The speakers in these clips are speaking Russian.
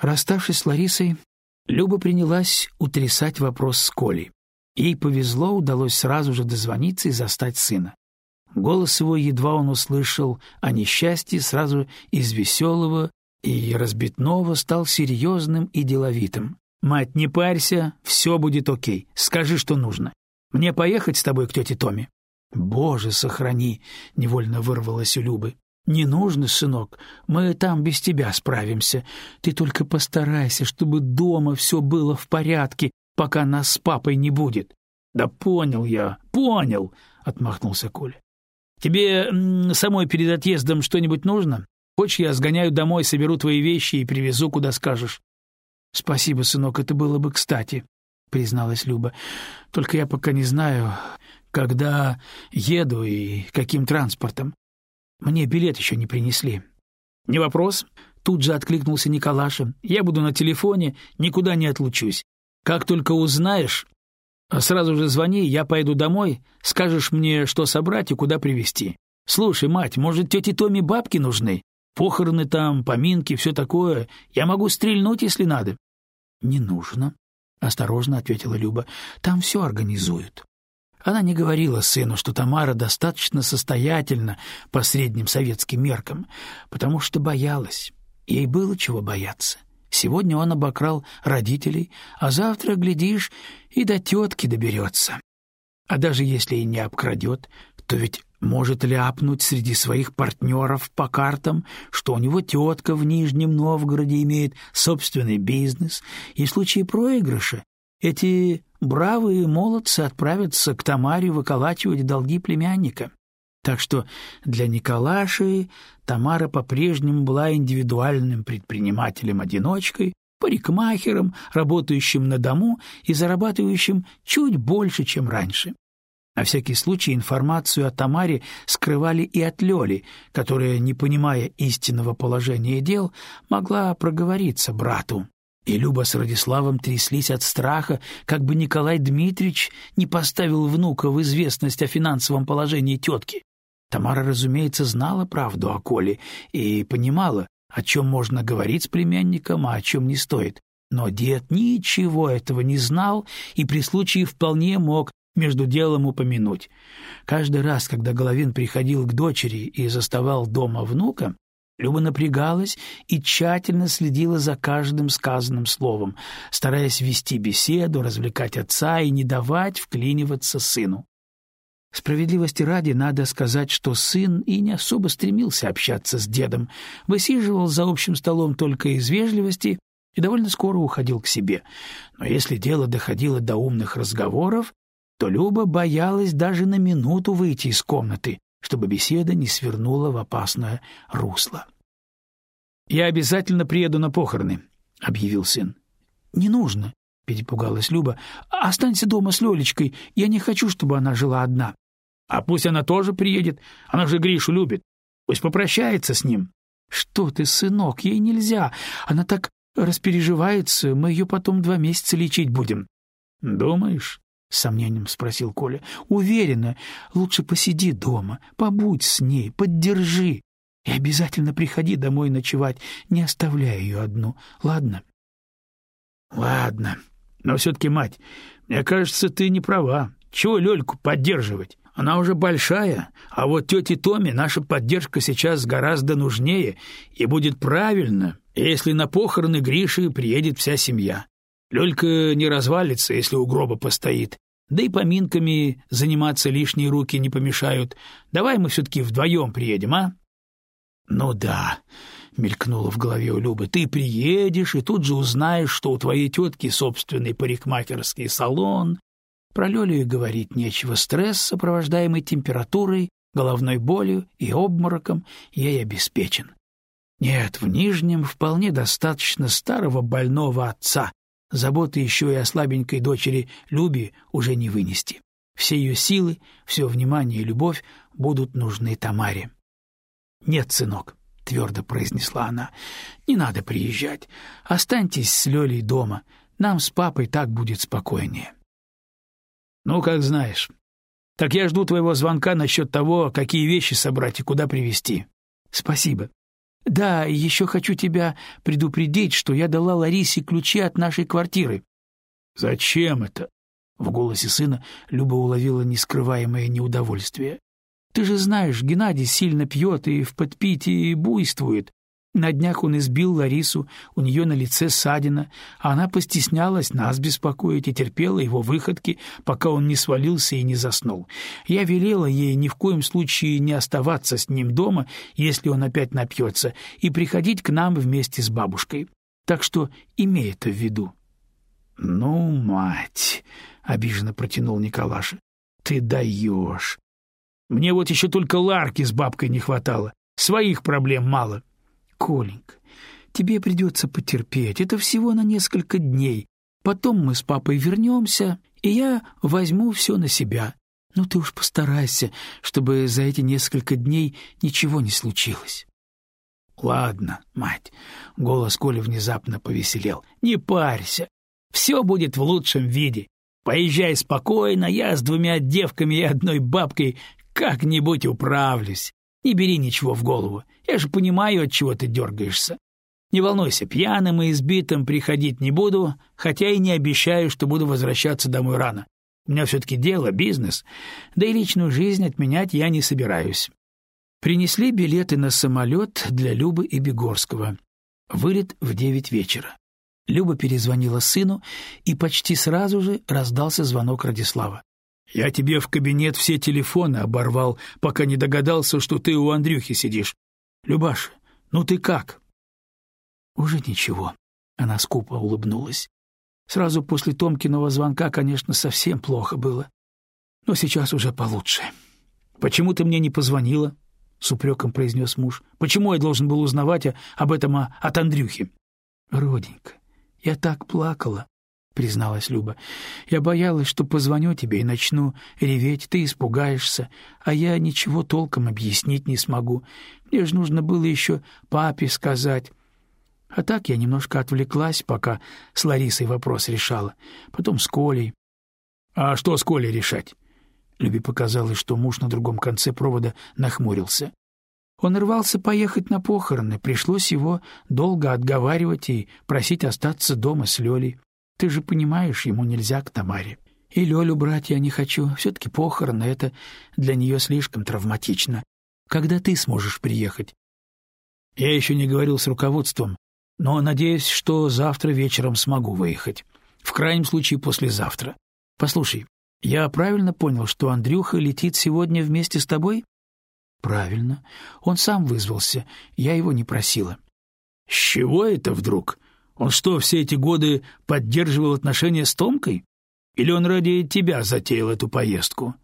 Расставшись с Ларисой, Люба принялась утрясать вопрос с Колей. Ей повезло, удалось сразу же дозвониться и застать сына. Голос его, едва он услышал о несчастье, сразу из веселого и разбитного стал серьезным и деловитым. «Мать, не парься, все будет окей. Скажи, что нужно. Мне поехать с тобой к тете Томе?» «Боже, сохрани!» — невольно вырвалось у Любы. «Не нужно, сынок, мы там без тебя справимся. Ты только постарайся, чтобы дома все было в порядке, пока нас с папой не будет». «Да понял я, понял!» — отмахнулся Коля. «Тебе самой перед отъездом что-нибудь нужно? Хочешь, я сгоняю домой, соберу твои вещи и привезу, куда скажешь?» «Спасибо, сынок, это было бы кстати», — призналась Люба. «Только я пока не знаю, когда еду и каким транспортом. Мне билет еще не принесли. Не вопрос, тут же откликнулся Николаша. Я буду на телефоне, никуда не отлучусь. Как только узнаешь, сразу же звони, я пойду домой, скажешь мне, что собрать и куда привезти. Слушай, мать, может, тете Томе бабки нужны? Похороны там, поминки, все такое. Я могу стрельнуть, если надо. Не нужно, осторожно ответила Люба. Там все организуют. Она не говорила сыну, что Тамара достаточно состоятельна по средним советским меркам, потому что боялась. Ей было чего бояться. Сегодня он обокрал родителей, а завтра, глядишь, и до тетки доберется. А даже если и не обкрадет, то ведь может ляпнуть среди своих партнеров по картам, что у него тетка в Нижнем Новгороде имеет собственный бизнес, и в случае проигрыша эти бравые молодцы отправятся к Тамаре выколачивать долги племянника. Так что для Николаши Тамара по-прежнему была индивидуальным предпринимателем-одиночкой, парикмахером, работающим на дому и зарабатывающим чуть больше, чем раньше. На всякий случай информацию о Тамаре скрывали и от Лёли, которая, не понимая истинного положения дел, могла проговориться брату. И Люба с Радиславом тряслись от страха, как бы Николай Дмитриевич не поставил внука в известность о финансовом положении тетки. Тамара, разумеется, знала правду о Коле и понимала, о чем можно говорить с племянником, а о чем не стоит. Но дед ничего этого не знал и при случае вполне мог между делом упомянуть. Каждый раз, когда Головин приходил к дочери и заставал дома внука, Люба напрягалась и тщательно следила за каждым сказанным словом, стараясь вести беседу, развлекать отца и не давать вклиниваться сыну. Справедливости ради надо сказать, что сын и не особо стремился общаться с дедом, высиживал за общим столом только из вежливости и довольно скоро уходил к себе. Но если дело доходило до умных разговоров, то Люба боялась даже на минуту выйти из комнаты, чтобы беседа не свернула в опасное русло. «Я обязательно приеду на похороны», — объявил сын. «Не нужно», — перепугалась Люба. «Останься дома с Лёлечкой. Я не хочу, чтобы она жила одна». «А пусть она тоже приедет. Она же Гришу любит. Пусть попрощается с ним». «Что ты, сынок, ей нельзя. Она так распереживается. Мы ее потом два месяца лечить будем». «Думаешь?» — с сомнением спросил Коля. — Уверена, лучше посиди дома, побудь с ней, поддержи. И обязательно приходи домой ночевать, не оставляй ее одну, ладно? — Ладно. Но все-таки, мать, мне кажется, ты не права. Чего Лёльку поддерживать? Она уже большая, а вот тете Томе наша поддержка сейчас гораздо нужнее, и будет правильно, если на похороны Гриши приедет вся семья. Лёлька не развалится, если у гроба постоит. Да и поминками заниматься лишние руки не помешают. Давай мы все-таки вдвоем приедем, а? — Ну да, — мелькнуло в голове у Любы, — ты приедешь и тут же узнаешь, что у твоей тетки собственный парикмахерский салон. Про Лёлю и говорить нечего. Стресс, сопровождаемый температурой, головной болью и обмороком, ей обеспечен. Нет, в Нижнем вполне достаточно старого больного отца, Заботы еще и о слабенькой дочери Любе уже не вынести. Все ее силы, все внимание и любовь будут нужны Тамаре. — Нет, сынок, — твердо произнесла она, — не надо приезжать. Останьтесь с Лёлей дома. Нам с папой так будет спокойнее. — Ну, как знаешь. Так я жду твоего звонка насчет того, какие вещи собрать и куда привезти. — Спасибо. Да, еще хочу тебя предупредить, что я дала Ларисе ключи от нашей квартиры. Зачем это? В голосе сына Люба уловила нескрываемое неудовольствие. Ты же знаешь, Геннадий сильно пьет и в подпитии буйствует. На днях он избил Ларису, у нее на лице ссадина, а она постеснялась нас беспокоить и терпела его выходки, пока он не свалился и не заснул. Я велела ей ни в коем случае не оставаться с ним дома, если он опять напьется, и приходить к нам вместе с бабушкой. Так что имей это в виду. — Ну, мать! — обиженно протянул Николаша. — Ты даешь! Мне вот еще только Ларки с бабкой не хватало. Своих проблем мало. Коленька, тебе придется потерпеть. Это всего на несколько дней. Потом мы с папой вернемся, и я возьму все на себя. Ну ты уж постарайся, чтобы за эти несколько дней ничего не случилось. Ладно, мать. Голос Коли внезапно повеселел. Не парься. Все будет в лучшем виде. Поезжай спокойно, я с двумя девками и одной бабкой как-нибудь управлюсь. Не бери ничего в голову. Я же понимаю, от чего ты дергаешься. Не волнуйся, пьяным и избитым приходить не буду, хотя и не обещаю, что буду возвращаться домой рано. У меня все-таки дело, бизнес, да и личную жизнь отменять я не собираюсь. Принесли билеты на самолет для Любы и Бегорского. Вылет в девять вечера. Люба перезвонила сыну, и почти сразу же раздался звонок Радислава. Я тебе в кабинет все телефоны оборвал, пока не догадался, что ты у Андрюхи сидишь. Любаша, ну ты как? Уже ничего. Она скупо улыбнулась. Сразу после Томкиного звонка, конечно, совсем плохо было. Но сейчас уже получше. Почему ты мне не позвонила? с упреком произнес муж. Почему я должен был узнавать об этом от Андрюхи? Роденька, я так плакала призналась Люба. Я боялась, что позвоню тебе и начну реветь, ты испугаешься, а я ничего толком объяснить не смогу. Мне же нужно было еще папе сказать. А так я немножко отвлеклась, пока с Ларисой вопрос решала, потом с Колей. А что с Колей решать? Любе показалось, что муж на другом конце провода нахмурился. Он рвался поехать на похороны, пришлось его долго отговаривать и просить остаться дома с Лёлей. Ты же понимаешь, ему нельзя к Тамаре. И Лёлю брать я не хочу. Все-таки похороны — это для нее слишком травматично. Когда ты сможешь приехать? Я еще не говорил с руководством, но надеюсь, что завтра вечером смогу выехать. В крайнем случае, послезавтра. Послушай, я правильно понял, что Андрюха летит сегодня вместе с тобой? Правильно. Он сам вызвался. Я его не просила. С чего это вдруг? Он что, все эти годы поддерживал отношения с Томкой? Или он ради тебя затеял эту поездку?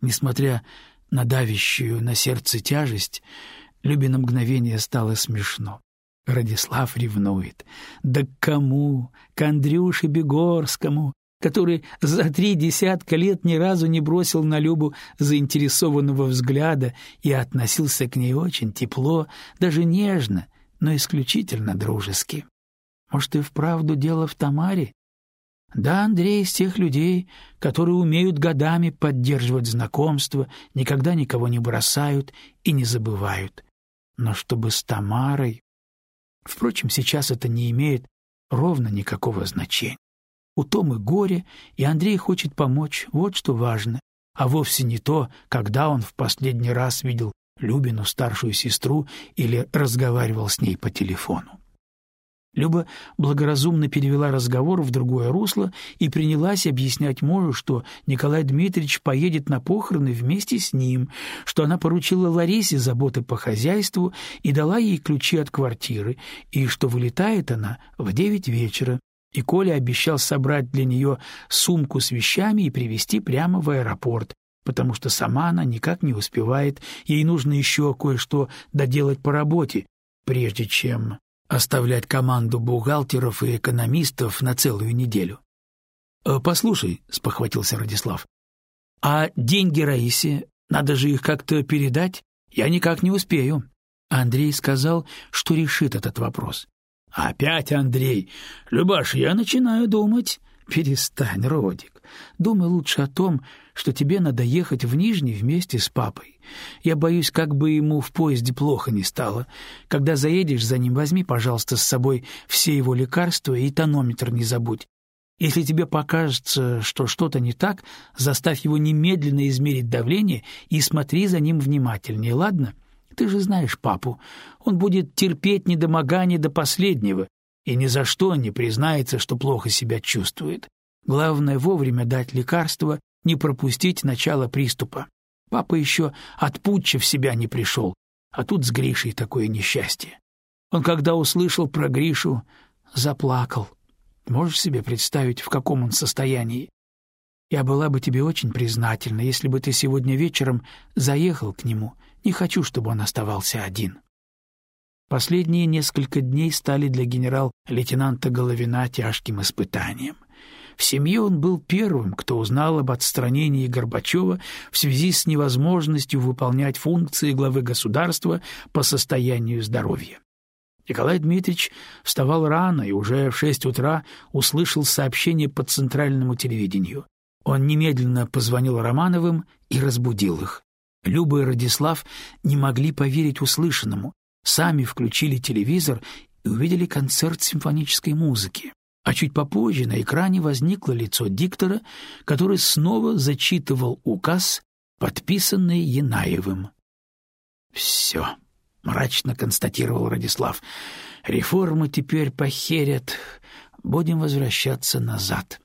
Несмотря на давящую на сердце тяжесть, Любе мгновение стало смешно. Радислав ревнует. Да к кому? К Андрюше Бегорскому, который за три десятка лет ни разу не бросил на Любу заинтересованного взгляда и относился к ней очень тепло, даже нежно, но исключительно дружески. Может, и вправду дело в Тамаре? Да, Андрей из тех людей, которые умеют годами поддерживать знакомства, никогда никого не бросают и не забывают. Но чтобы с Тамарой... Впрочем, сейчас это не имеет ровно никакого значения. У Томы горе, и Андрей хочет помочь, вот что важно, а вовсе не то, когда он в последний раз видел Любину старшую сестру или разговаривал с ней по телефону. Люба благоразумно перевела разговор в другое русло и принялась объяснять мужу, что Николай Дмитриевич поедет на похороны вместе с ним, что она поручила Ларисе заботы по хозяйству и дала ей ключи от квартиры, и что вылетает она в девять вечера. И Коля обещал собрать для нее сумку с вещами и привезти прямо в аэропорт, потому что сама она никак не успевает, ей нужно еще кое-что доделать по работе, прежде чем оставлять команду бухгалтеров и экономистов на целую неделю. «Э, «Послушай», — спохватился Радислав, — «а деньги Раисе, надо же их как-то передать, я никак не успею». Андрей сказал, что решит этот вопрос. «Опять Андрей! Любаш, я начинаю думать», — Перестань, Родик. Думай лучше о том, что тебе надо ехать в Нижний вместе с папой. Я боюсь, как бы ему в поезде плохо не стало. Когда заедешь за ним, возьми, пожалуйста, с собой все его лекарства и тонометр не забудь. Если тебе покажется, что что-то не так, заставь его немедленно измерить давление и смотри за ним внимательнее, ладно? Ты же знаешь папу. Он будет терпеть недомогание до последнего и ни за что не признается, что плохо себя чувствует. Главное вовремя дать лекарство, не пропустить начало приступа. Папа еще от путча в себя не пришел, а тут с Гришей такое несчастье. Он, когда услышал про Гришу, заплакал. Можешь себе представить, в каком он состоянии? Я была бы тебе очень признательна, если бы ты сегодня вечером заехал к нему. Не хочу, чтобы он оставался один. Последние несколько дней стали для генерал-лейтенанта Головина тяжким испытанием. В семье он был первым, кто узнал об отстранении Горбачева в связи с невозможностью выполнять функции главы государства по состоянию здоровья. Николай Дмитриевич вставал рано и уже в шесть утра услышал сообщение по центральному телевидению. Он немедленно позвонил Романовым и разбудил их. Люба и Радислав не могли поверить услышанному, сами включили телевизор и увидели концерт симфонической музыки. А чуть попозже на экране возникло лицо диктора, который снова зачитывал указ, подписанный Янаевым. «Все», — мрачно констатировал Радислав, — «реформы теперь похерят, будем возвращаться назад».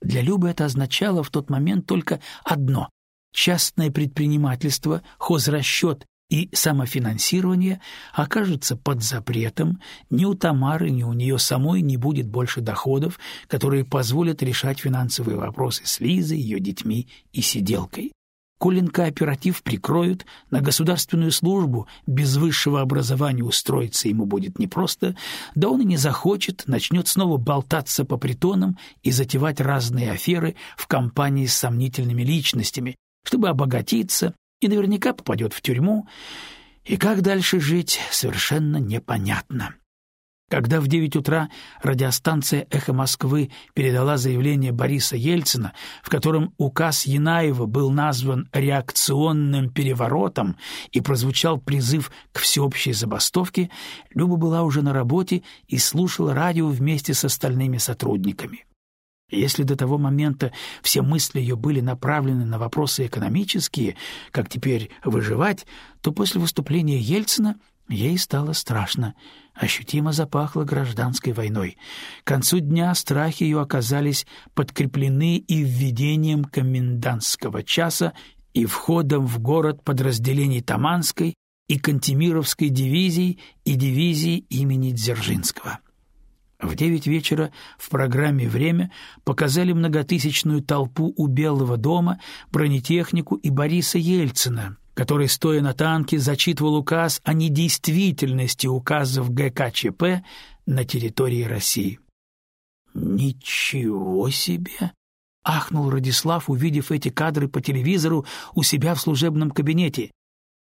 Для Любы это означало в тот момент только одно — частное предпринимательство, хозрасчет и самофинансирование окажутся под запретом, ни у Тамары, ни у нее самой не будет больше доходов, которые позволят решать финансовые вопросы с Лизой, ее детьми и сиделкой. Колин кооператив прикроют, на государственную службу без высшего образования устроиться ему будет непросто, да он и не захочет, начнет снова болтаться по притонам и затевать разные аферы в компании с сомнительными личностями, чтобы обогатиться и наверняка попадет в тюрьму, и как дальше жить, совершенно непонятно. Когда в девять утра радиостанция «Эхо Москвы» передала заявление Бориса Ельцина, в котором указ Янаева был назван реакционным переворотом и прозвучал призыв к всеобщей забастовке, Люба была уже на работе и слушала радио вместе с остальными сотрудниками. Если до того момента все мысли ее были направлены на вопросы экономические, как теперь выживать, то после выступления Ельцина ей стало страшно. Ощутимо запахло гражданской войной. К концу дня страхи ее оказались подкреплены и введением комендантского часа, и входом в город подразделений Таманской и Кантемировской дивизий и дивизии имени Дзержинского. В девять вечера в программе «Время» показали многотысячную толпу у Белого дома, бронетехнику и Бориса Ельцина, который, стоя на танке, зачитывал указ о недействительности указов ГКЧП на территории России. «Ничего себе!» — ахнул Радислав, увидев эти кадры по телевизору у себя в служебном кабинете.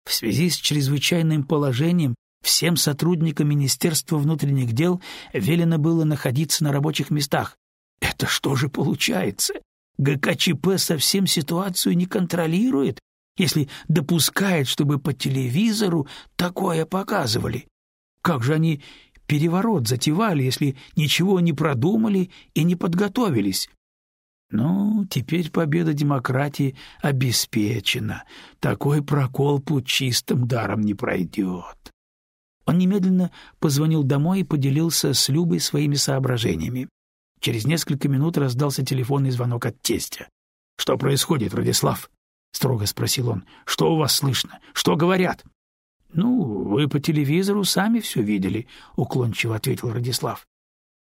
В связи с чрезвычайным положением Всем сотрудникам Министерства внутренних дел велено было находиться на рабочих местах. Это что же получается? ГКЧП совсем ситуацию не контролирует, если допускает, чтобы по телевизору такое показывали. Как же они переворот затевали, если ничего не продумали и не подготовились? Ну, теперь победа демократии обеспечена. Такой прокол путчистым даром не пройдет. Он немедленно позвонил домой и поделился с Любой своими соображениями. Через несколько минут раздался телефонный звонок от тестя. — Что происходит, Радислав? — строго спросил он. — Что у вас слышно? Что говорят? — Ну, вы по телевизору сами все видели, — уклончиво ответил Радислав.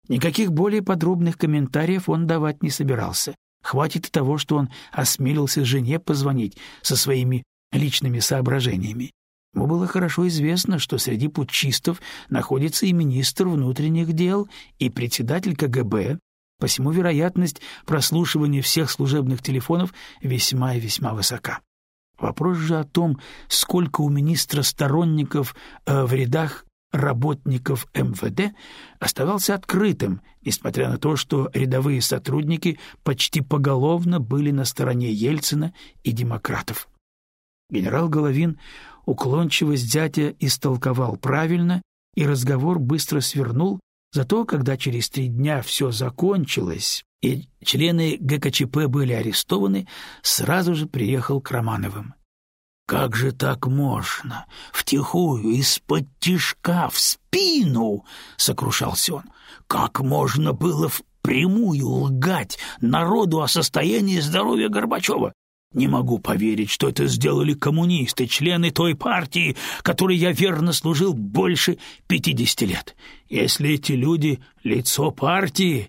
Никаких более подробных комментариев он давать не собирался. Хватит и того, что он осмелился жене позвонить со своими личными соображениями. Ему было хорошо известно, что среди путчистов находится и министр внутренних дел, и председатель КГБ, посему вероятность прослушивания всех служебных телефонов весьма и весьма высока. Вопрос же о том, сколько у министра сторонников э, в рядах работников МВД оставался открытым, несмотря на то, что рядовые сотрудники почти поголовно были на стороне Ельцина и демократов. Генерал Головин уклончивость зятя истолковал правильно, и разговор быстро свернул, зато когда через три дня все закончилось, и члены ГКЧП были арестованы, сразу же приехал к Романовым. Как же так можно? Втихую, из-под тишка, в спину!» — сокрушался он. «Как можно было впрямую лгать народу о состоянии здоровья Горбачева? Не могу поверить, что это сделали коммунисты, члены той партии, которой я верно служил больше пятидесяти лет. Если эти люди — лицо партии,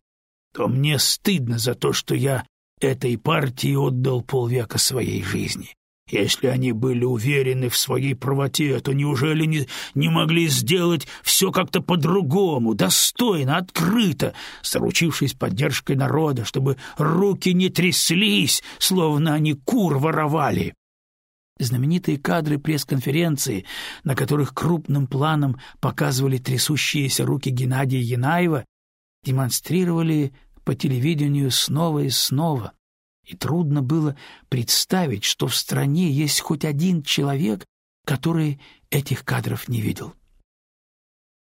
то мне стыдно за то, что я этой партии отдал полвека своей жизни. Если они были уверены в своей правоте, то неужели не, не могли сделать все как-то по-другому, достойно, открыто, заручившись поддержкой народа, чтобы руки не тряслись, словно они кур воровали? Знаменитые кадры пресс-конференции, на которых крупным планом показывали трясущиеся руки Геннадия Янаева, демонстрировали по телевидению снова и снова и трудно было представить, что в стране есть хоть один человек, который этих кадров не видел.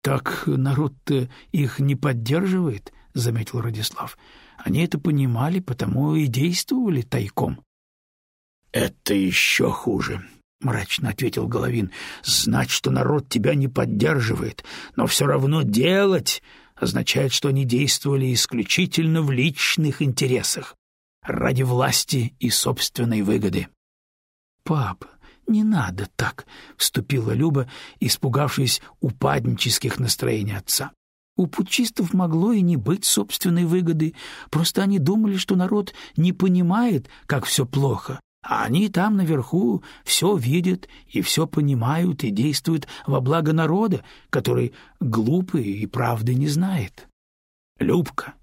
«Так народ-то их не поддерживает», — заметил Радислав. «Они это понимали, потому и действовали тайком». «Это еще хуже», — мрачно ответил Головин. «Знать, что народ тебя не поддерживает, но все равно делать означает, что они действовали исключительно в личных интересах ради власти и собственной выгоды. «Папа, не надо так», — вступила Люба, испугавшись упаднических настроений отца. У путчистов могло и не быть собственной выгоды, просто они думали, что народ не понимает, как все плохо, а они там наверху все видят и все понимают и действуют во благо народа, который глупый и правды не знает. Любка,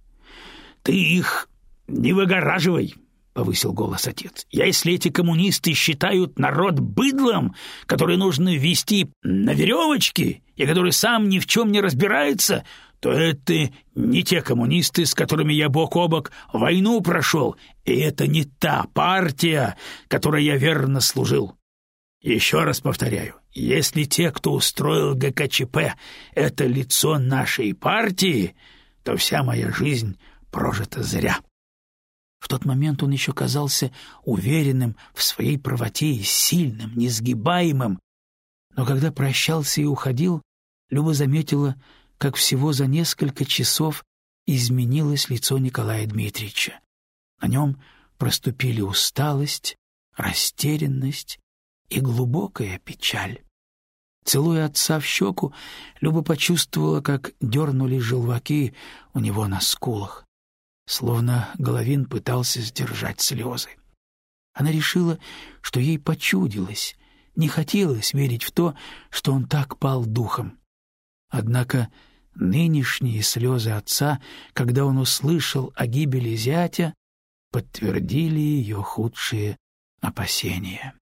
ты их «Не выгораживай!» — повысил голос отец. «Если эти коммунисты считают народ быдлом, который нужно вести на веревочке и который сам ни в чем не разбирается, то это не те коммунисты, с которыми я бок о бок войну прошел, и это не та партия, которой я верно служил. Еще раз повторяю, если те, кто устроил ГКЧП, это лицо нашей партии, то вся моя жизнь прожита зря». В тот момент он еще казался уверенным в своей правоте и сильным, несгибаемым. Но когда прощался и уходил, Люба заметила, как всего за несколько часов изменилось лицо Николая Дмитриевича. На нем проступили усталость, растерянность и глубокая печаль. Целуя отца в щеку, Люба почувствовала, как дернулись желваки у него на скулах словно Головин пытался сдержать слезы. Она решила, что ей почудилось, не хотелось верить в то, что он так пал духом. Однако нынешние слезы отца, когда он услышал о гибели зятя, подтвердили ее худшие опасения.